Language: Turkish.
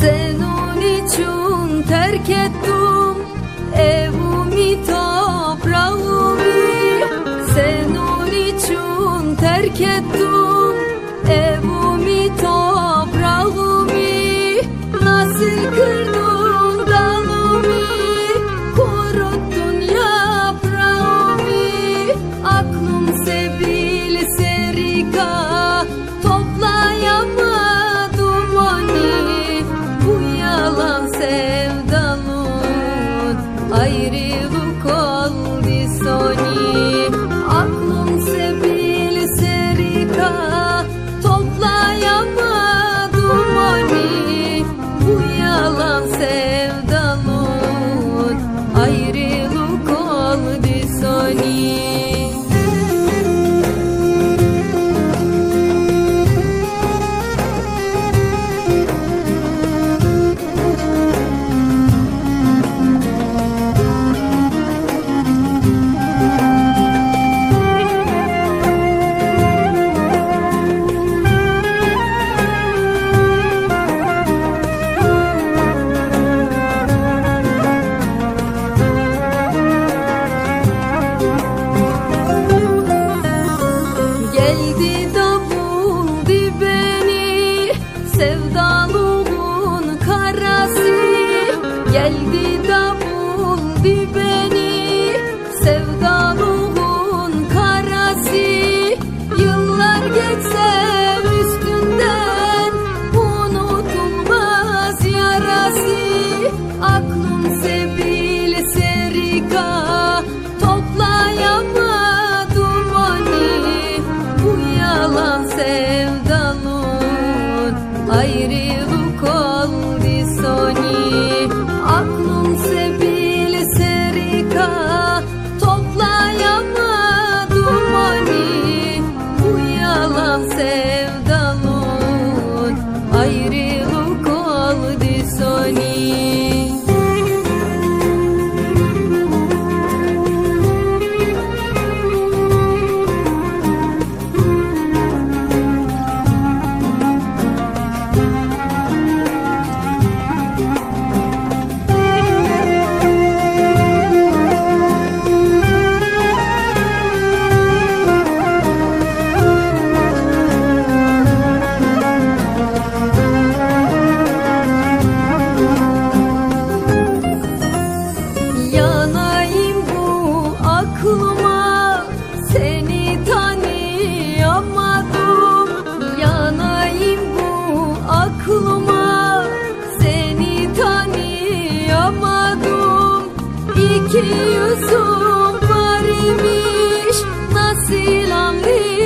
Senin için terk ettim. Evimi toprağımı Senin için terk ettim. Evimi toprağımı Nasıl kırdım tranquilo. Geldi da buldu beni Sevdalığın karası Yıllar geçsem üstünden Unutulmaz yarası Aklım sebil serika Yüzüm var imiş nasıl anlayayım?